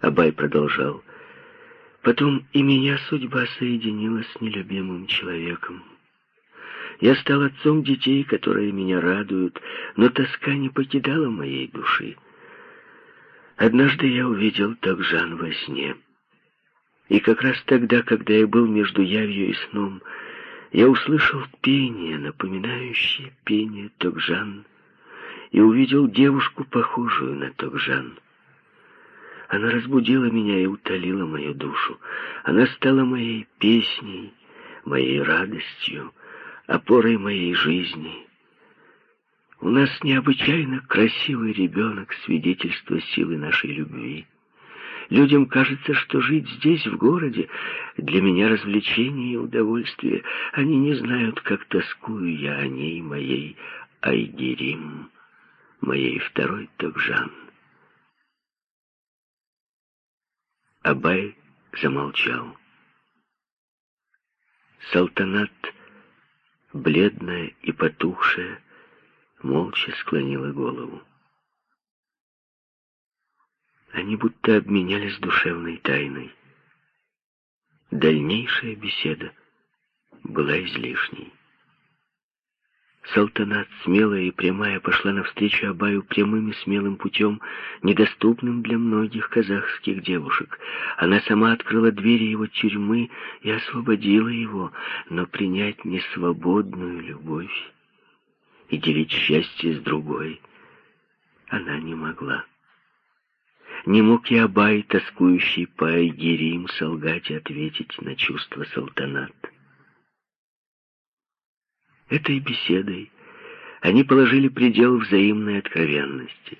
Абай продолжал. Потом и меня судьба соединила с нелюбимым человеком. Я стал отцом детей, которые меня радуют, но тоска не покидала моей души. Однажды я увидел Тогжан во сне. И как раз тогда, когда я был между явью и сном, я услышал пение, напоминающее пение Тогжан, и увидел девушку, похожую на Тогжан. Она разбудила меня и утолила мою душу. Она стала моей песней, моей радостью, опорой моей жизни. У нас необычайно красивый ребенок, свидетельство силы нашей любви. Людям кажется, что жить здесь, в городе, для меня развлечение и удовольствие. Они не знают, как тоскую я о ней, моей Айгерим, моей второй Тогжан. Абай замолчал. Салтанат, бледная и потухшая, молча склонила голову. Они будто обменялись душевной тайной. Дальнейшая беседа была излишней. Салтанат, смелая и прямая, пошла навстречу Абаю прямым и смелым путем, недоступным для многих казахских девушек. Она сама открыла двери его тюрьмы и освободила его, но принять несвободную любовь и делить счастье с другой она не могла. Не мог и Абай, тоскующий по Айгерим, солгать и ответить на чувства Салтанат. Этой беседой они положили предел взаимной откровенности.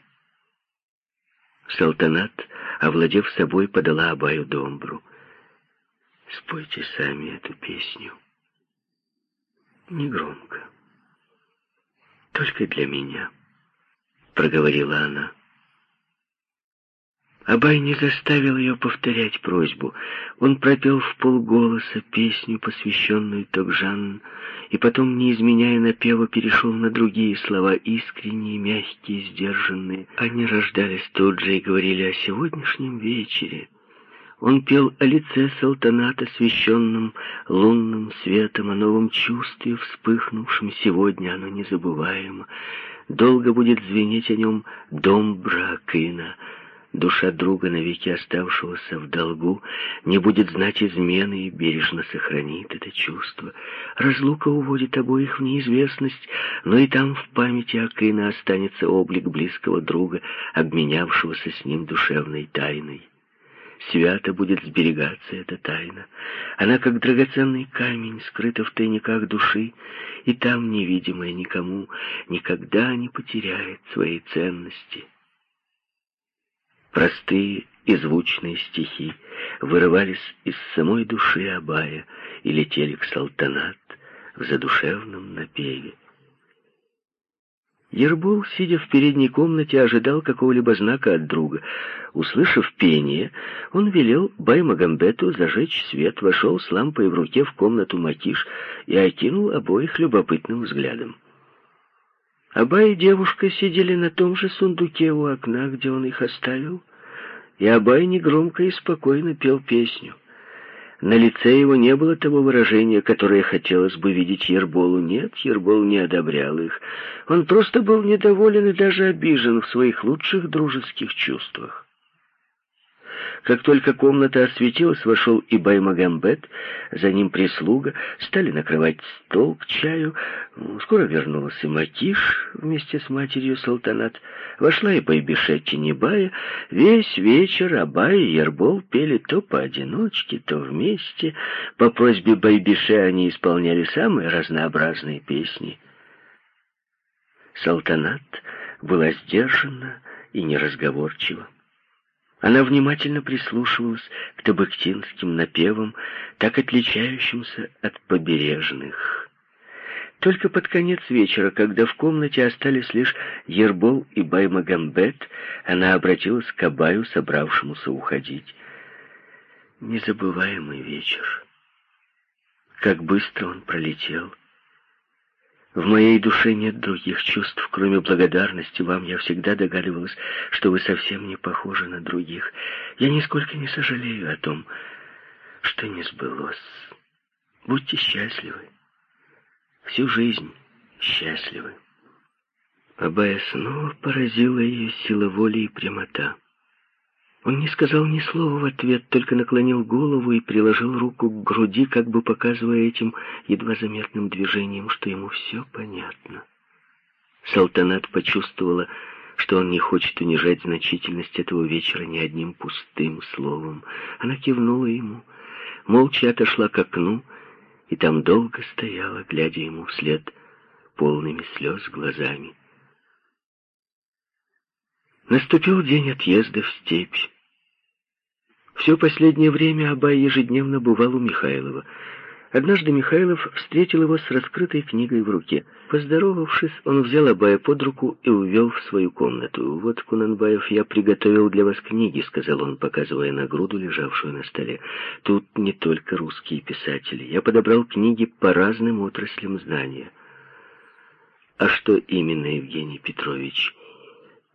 Салтанат, овладев собой, подала Абаю домбру. «Спойте сами эту песню. Негромко. Только для меня», — проговорила она. Абай не заставил ее повторять просьбу. Он пропел в полголоса песню, посвященную Токжан, и потом, не изменяя напева, перешел на другие слова, искренние, мягкие, сдержанные. Они рождались тут же и говорили о сегодняшнем вечере. Он пел о лице салтаната, освещенном лунным светом, о новом чувстве, вспыхнувшем сегодня, оно незабываемо. Долго будет звенеть о нем дом Бракына — Душа друга, навеки оставшегося в долгу, не будет знать измены и бережно сохранит это чувство. Разлука уводит обоих в неизвестность, но и там в памяти Акына останется облик близкого друга, обменявшегося с ним душевной тайной. Свято будет сберегаться эта тайна. Она, как драгоценный камень, скрыта в тайниках души, и там, невидимая никому, никогда не потеряет своей ценности. Простые и звучные стихи вырывались из самой души Абая и летели к салтанат в задушевном напеве. Ербол, сидя в передней комнате, ожидал какого-либо знака от друга. Услышав пение, он велел Баймагамбету зажечь свет, вошел с лампой в руке в комнату Макиш и окинул обоих любопытным взглядом. Абай и девушка сидели на том же сундуке у окна, где он их оставил, и Абай негромко и спокойно пел песню. На лице его не было того выражения, которое хотелось бы видеть Ерболу. Нет, Ербол не одобрял их. Он просто был недоволен и даже обижен в своих лучших дружеских чувствах. Как только комната осветилась, вошел и Баймагамбет, за ним прислуга, стали накрывать стол к чаю. Скоро вернулась и Матиш вместе с матерью Салтанат. Вошла и Байбише Чинебая. Весь вечер Абай и Ербол пели то поодиночке, то вместе. По просьбе Байбише они исполняли самые разнообразные песни. Салтанат была сдержана и неразговорчива. Она внимательно прислушивалась к табыктинским напевам, так отличающимся от побережных. Только под конец вечера, когда в комнате остались лишь Ербол и Баймагамбет, она обратилась к Абаю, собравшемуся уходить. Незабываемый вечер. Как быстро он пролетел. В моей душе нет других чувств, кроме благодарности вам. Я всегда догадывалась, что вы совсем не похожи на других. Я нисколько не сожалею о том, что не сбылось. Будьте счастливы. Всю жизнь счастливы. Абая снова поразила ее сила воли и прямота. Он не сказал ни слова в ответ, только наклонил голову и приложил руку к груди, как бы показывая этим едва заметным движением, что ему все понятно. Салтанат почувствовала, что он не хочет унижать значительность этого вечера ни одним пустым словом. Она кивнула ему, молча отошла к окну, и там долго стояла, глядя ему вслед полными слез глазами. Наступил день отъезда в степь. Все последнее время Абай ежедневно бывал у Михайлова. Однажды Михайлов встретил его с раскрытой книгой в руке. Поздоровавшись, он взял Абая под руку и увел в свою комнату. «Вот, Кунанбаев, я приготовил для вас книги», — сказал он, показывая на груду, лежавшую на столе. «Тут не только русские писатели. Я подобрал книги по разным отраслям знания». «А что именно, Евгений Петрович?»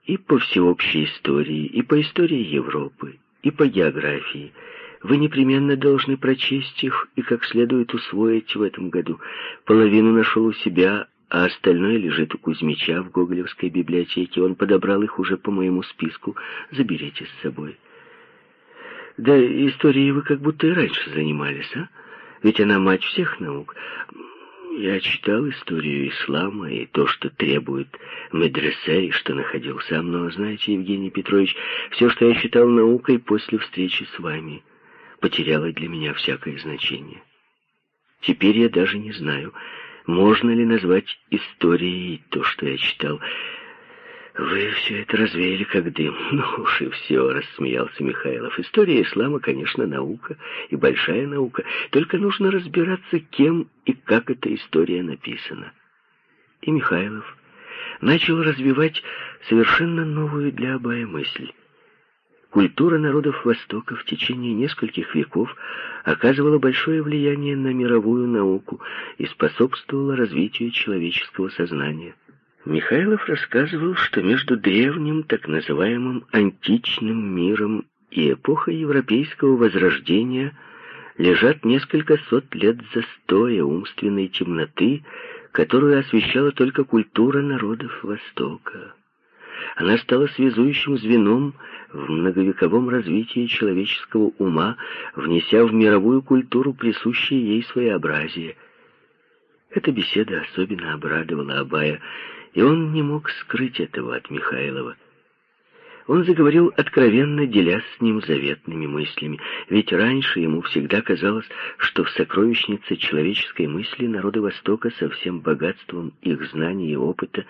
И по всеобщей истории, и по истории Европы, и по географии. Вы непременно должны прочесть их и как следует усвоить в этом году. Половину нашел у себя, а остальное лежит у Кузьмича в Гоголевской библиотеке. Он подобрал их уже по моему списку. Заберите с собой. Да историей вы как будто и раньше занимались, а? Ведь она мать всех наук. Я читал историю ислама и то, что требует медресе, и что находил сам, но, знаете, Евгений Петрович, все, что я считал наукой после встречи с вами, потеряло для меня всякое значение. Теперь я даже не знаю, можно ли назвать историей то, что я читал. «Вы все это развеяли как дым». «Ну уж и все», — рассмеялся Михайлов. «История ислама, конечно, наука, и большая наука. Только нужно разбираться, кем и как эта история написана». И Михайлов начал развивать совершенно новую для Абая мысль. Культура народов Востока в течение нескольких веков оказывала большое влияние на мировую науку и способствовала развитию человеческого сознания. Михайлов рассказывал, что между древним, так называемым античным миром и эпохой европейского возрождения лежат несколько сот лет застоя умственной темноты, которую освещала только культура народов Востока. Она стала связующим звеном в многовековом развитии человеческого ума, внеся в мировую культуру присущее ей своеобразие. Эта беседа особенно обрадовала Абая, и он не мог скрыть этого от Михайлова. Он заговорил откровенно, делясь с ним заветными мыслями, ведь раньше ему всегда казалось, что в сокровищнице человеческой мысли народы Востока со всем богатством их знаний и опыта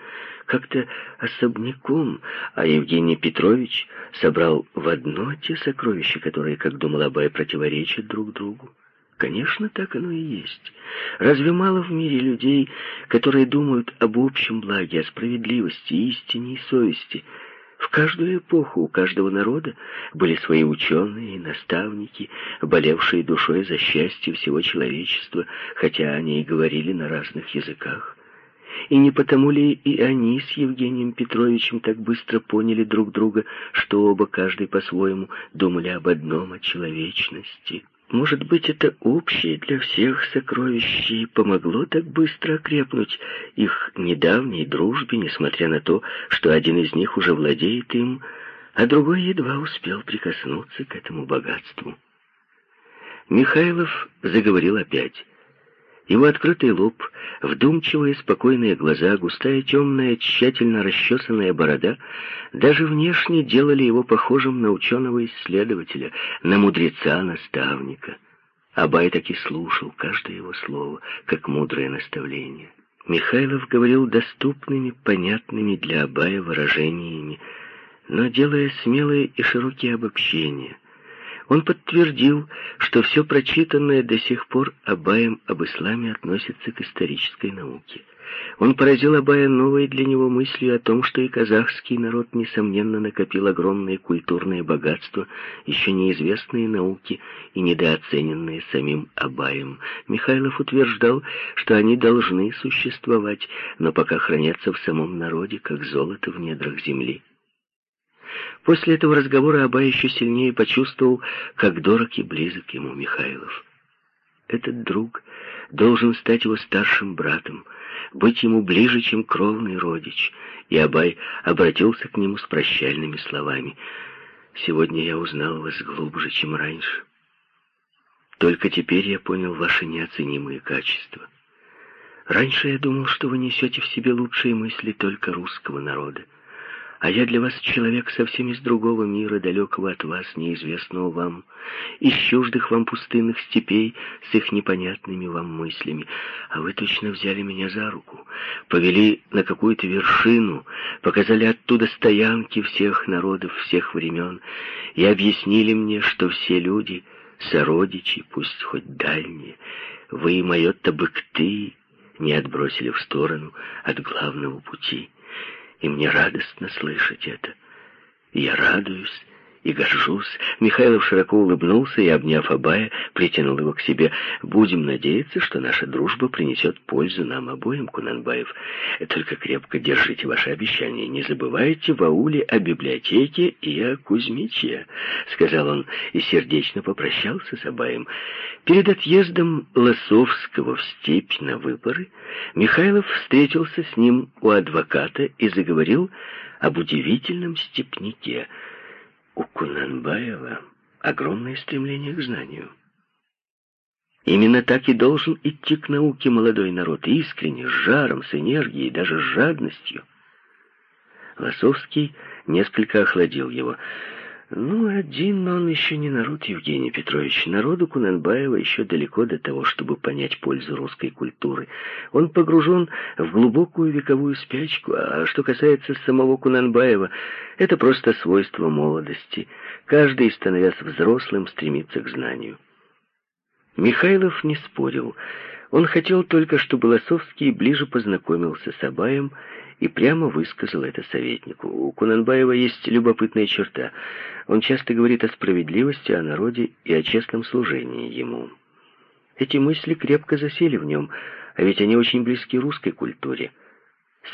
как-то особняком, а Евгений Петрович собрал в одно те сокровища, которые, как думал Абай, противоречат друг другу. Конечно, так оно и есть. Разве мало в мире людей, которые думают об общем благе, о справедливости, истине и совести? В каждую эпоху у каждого народа были свои ученые и наставники, болевшие душой за счастье всего человечества, хотя они и говорили на разных языках. И не потому ли и они с Евгением Петровичем так быстро поняли друг друга, что оба, каждый по-своему, думали об одном, о человечности? Может быть, это общее для всех сокровище и помогло так быстро окрепнуть их недавней дружбе, несмотря на то, что один из них уже владеет им, а другой едва успел прикоснуться к этому богатству. Михайлов заговорил опять. Его открытый лоб, вдумчивые спокойные глаза, густая темная, тщательно расчесанная борода даже внешне делали его похожим на ученого-исследователя, на мудреца-наставника. Абай таки слушал каждое его слово, как мудрое наставление. Михайлов говорил доступными, понятными для Абая выражениями, но делая смелые и широкие обобщения — он подтвердил, что все прочитанное до сих пор Абаем об исламе относится к исторической науке. Он поразил Абая новой для него мыслью о том, что и казахский народ, несомненно, накопил огромные культурные богатства, еще неизвестные науки и недооцененные самим Абаем. Михайлов утверждал, что они должны существовать, но пока хранятся в самом народе, как золото в недрах земли. После этого разговора Абай еще сильнее почувствовал, как дорог и близок ему Михайлов. Этот друг должен стать его старшим братом, быть ему ближе, чем кровный родич. И Абай обратился к нему с прощальными словами. «Сегодня я узнал вас глубже, чем раньше. Только теперь я понял ваши неоценимые качества. Раньше я думал, что вы несете в себе лучшие мысли только русского народа. А я для вас человек совсем из другого мира, далекого от вас, неизвестного вам, из чуждых вам пустынных степей с их непонятными вам мыслями. А вы точно взяли меня за руку, повели на какую-то вершину, показали оттуда стоянки всех народов, всех времен, и объяснили мне, что все люди — сородичи, пусть хоть дальние, вы и мое табыкты не отбросили в сторону от главного пути» и мне радостно слышать это. Я радуюсь и горжусь. Михайлов широко улыбнулся и, обняв Абая, притянул его к себе. «Будем надеяться, что наша дружба принесет пользу нам обоим, Кунанбаев. Только крепко держите ваши обещания. Не забывайте в ауле о библиотеке и о Кузьмиче», — сказал он и сердечно попрощался с Абаем. Перед отъездом Лосовского в степь на выборы Михайлов встретился с ним у адвоката и заговорил об удивительном степнике — у Кунанбаева огромное стремление к знанию. Именно так и должен идти к науке молодой народ, искренне, с жаром, с энергией, даже с жадностью. Лосовский несколько охладил его. Ну, один он еще не народ, Евгений Петрович. Народу Кунанбаева еще далеко до того, чтобы понять пользу русской культуры. Он погружен в глубокую вековую спячку, а что касается самого Кунанбаева, это просто свойство молодости. Каждый, становясь взрослым, стремится к знанию. Михайлов не спорил. Он хотел только, чтобы Лосовский ближе познакомился с Абаем и прямо высказал это советнику. У Кунанбаева есть любопытная черта. Он часто говорит о справедливости, о народе и о честном служении ему. Эти мысли крепко засели в нем, а ведь они очень близки русской культуре.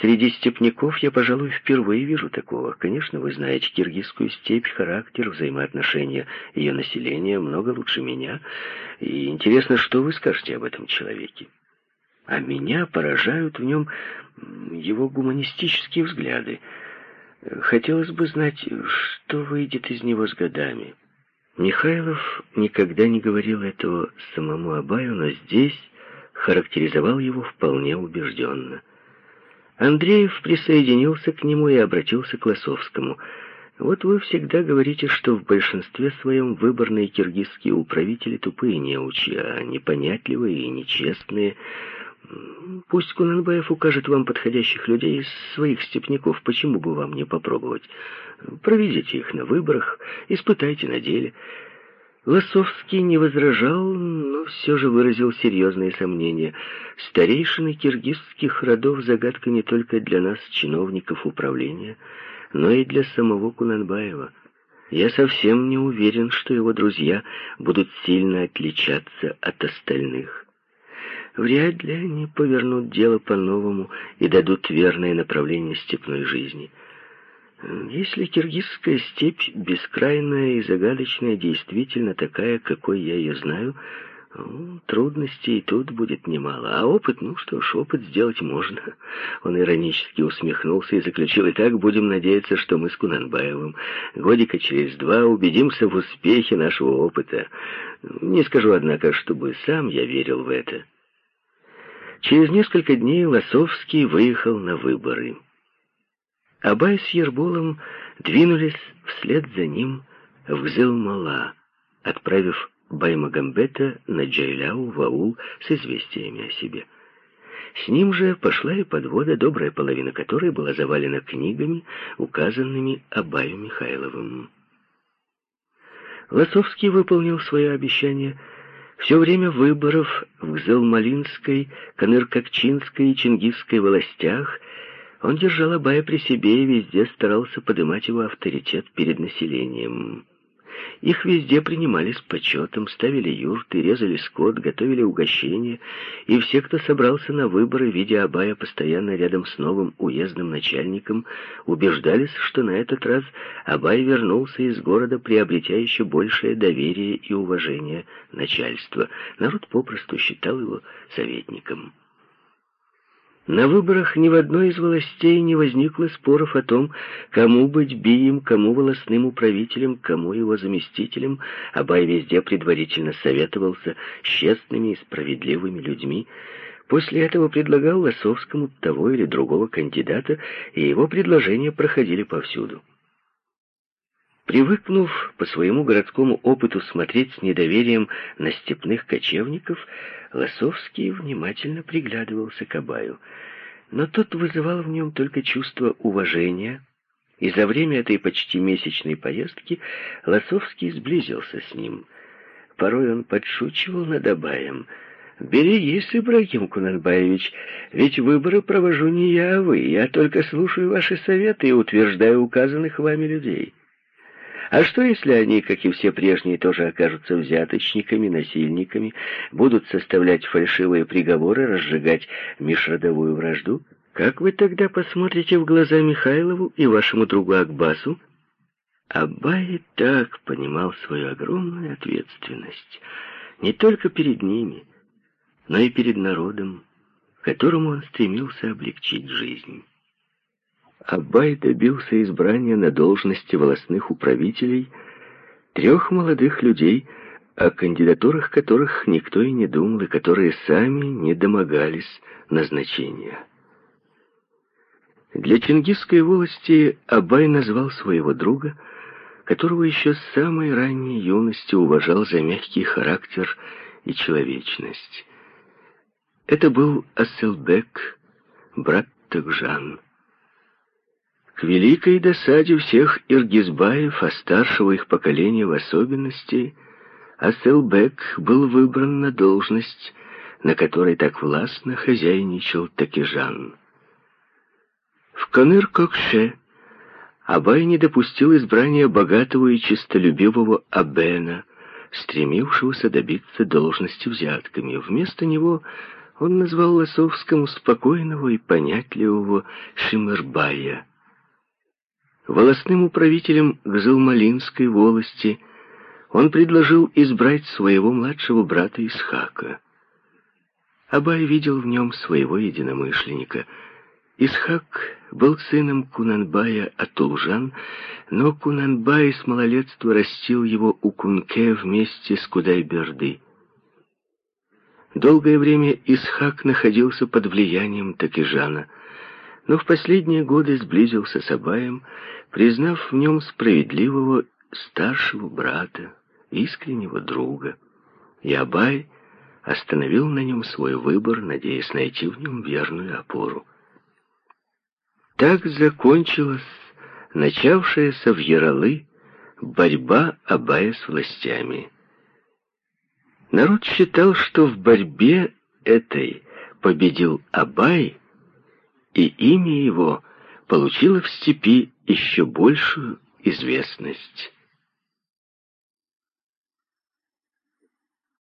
Среди степняков я, пожалуй, впервые вижу такого. Конечно, вы знаете киргизскую степь, характер, взаимоотношения ее населения много лучше меня. И интересно, что вы скажете об этом человеке. А меня поражают в нем его гуманистические взгляды. Хотелось бы знать, что выйдет из него с годами. Михайлов никогда не говорил этого самому Абаю, но здесь характеризовал его вполне убежденно. Андреев присоединился к нему и обратился к Лосовскому. «Вот вы всегда говорите, что в большинстве своем выборные киргизские управители тупые неучи, а непонятливые и нечестные». Пусть Кунанбаев укажет вам подходящих людей из своих степняков. Почему бы вам не попробовать? Проведите их на выборах, испытайте на деле. Лосовский не возражал, но все же выразил серьезные сомнения. Старейшины киргизских родов загадка не только для нас, чиновников управления, но и для самого Кунанбаева. Я совсем не уверен, что его друзья будут сильно отличаться от остальных вряд ли они повернут дело по-новому и дадут верное направление степной жизни. Если киргизская степь бескрайная и загадочная действительно такая, какой я ее знаю, трудностей тут будет немало. А опыт, ну что ж, опыт сделать можно. Он иронически усмехнулся и заключил, и так будем надеяться, что мы с Кунанбаевым годика через два убедимся в успехе нашего опыта. Не скажу, однако, чтобы сам я верил в это. Через несколько дней Лосовский выехал на выборы. Абай с Ерболом двинулись вслед за ним в Зелмала, отправив Баймагамбета на Джайляу в аул с известиями о себе. С ним же пошла и подвода, добрая половина которой была завалена книгами, указанными Абаю Михайловым. Лосовский выполнил свое обещание – Все время выборов в Гзелмалинской, Каныркакчинской и Чингисской властях он держал Абая при себе и везде старался поднимать его авторитет перед населением. Их везде принимали с почетом, ставили юрты, резали скот, готовили угощения, и все, кто собрался на выборы, видя Абая постоянно рядом с новым уездным начальником, убеждались, что на этот раз Абай вернулся из города, приобретя еще большее доверие и уважение начальства. Народ попросту считал его советником. На выборах ни в одной из властей не возникло споров о том, кому быть бием, кому волосным управителем, кому его заместителем. Абай везде предварительно советовался с честными и справедливыми людьми. После этого предлагал Лосовскому того или другого кандидата, и его предложения проходили повсюду. Привыкнув по своему городскому опыту смотреть с недоверием на степных кочевников, Лосовский внимательно приглядывался к Абаю. Но тот вызывал в нем только чувство уважения, и за время этой почти месячной поездки Лосовский сблизился с ним. Порой он подшучивал над Абаем. «Берегись, Ибрагим Кунанбаевич, ведь выборы провожу не я, а вы. Я только слушаю ваши советы и утверждаю указанных вами людей». А что, если они, как и все прежние, тоже окажутся взяточниками, насильниками, будут составлять фальшивые приговоры, разжигать межродовую вражду? Как вы тогда посмотрите в глаза Михайлову и вашему другу Акбасу? Абай так понимал свою огромную ответственность, не только перед ними, но и перед народом, которому он стремился облегчить жизнь. Абай добился избрания на должности волосных управителей трех молодых людей, о кандидатурах которых никто и не думал, и которые сами не домогались назначения. Для Чингисской волости Абай назвал своего друга, которого еще с самой ранней юности уважал за мягкий характер и человечность. Это был Асселбек, брат Тагжан. К великой досаде всех Иргизбаев, а старшего их поколения в особенности, Аселбек был выбран на должность, на которой так властно хозяйничал Такижан. В Каныр-Кокше Абай не допустил избрания богатого и честолюбивого Абена, стремившегося добиться должности взятками. Вместо него он назвал Лосовскому спокойного и понятливого Шимырбая. Волостным управителем Кзылмолинской волости он предложил избрать своего младшего брата Исхака. Абай видел в нем своего единомышленника. Исхак был сыном Кунанбая Атулжан, но Кунанбай с малолетства растил его у Кунке вместе с Кудайберды. Долгое время Исхак находился под влиянием Такижана — но в последние годы сблизился с Абаем, признав в нем справедливого старшего брата, искреннего друга. И Абай остановил на нем свой выбор, надеясь найти в нем верную опору. Так закончилась начавшаяся в Яралы борьба Абая с властями. Народ считал, что в борьбе этой победил Абай, и имя его получило в степи еще большую известность.